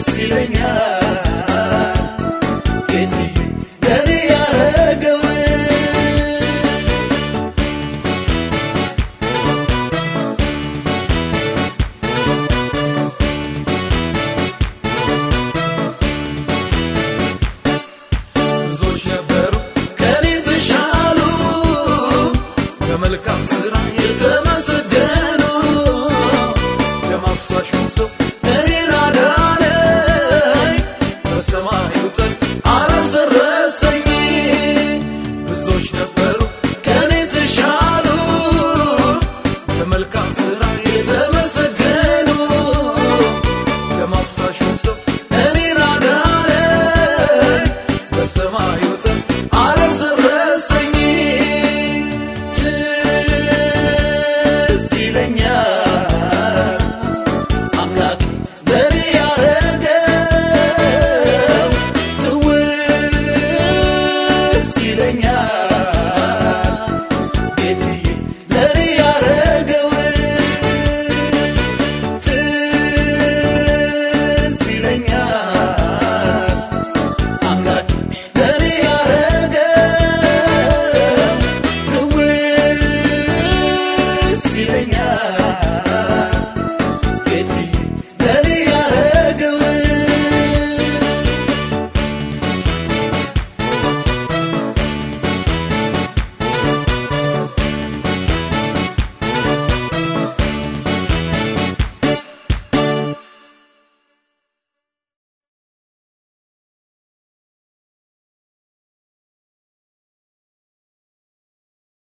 ደስ ይለኛል። ጌትዬ ለኔ ያረገው ብዙዎች ነበሩ ከኔ የተሻሉ በመልካም ስራ የተመሰገኑ ደም ሰው ፍቅር አረሰረሰኝ ብዙዎች ነበሩ ከኔ ተሻሉ በመልካም ስራ የተመሰገኑ ከማፍሳሹ ሰው እኔ ራዳለ! በሰማዩ ይለኛል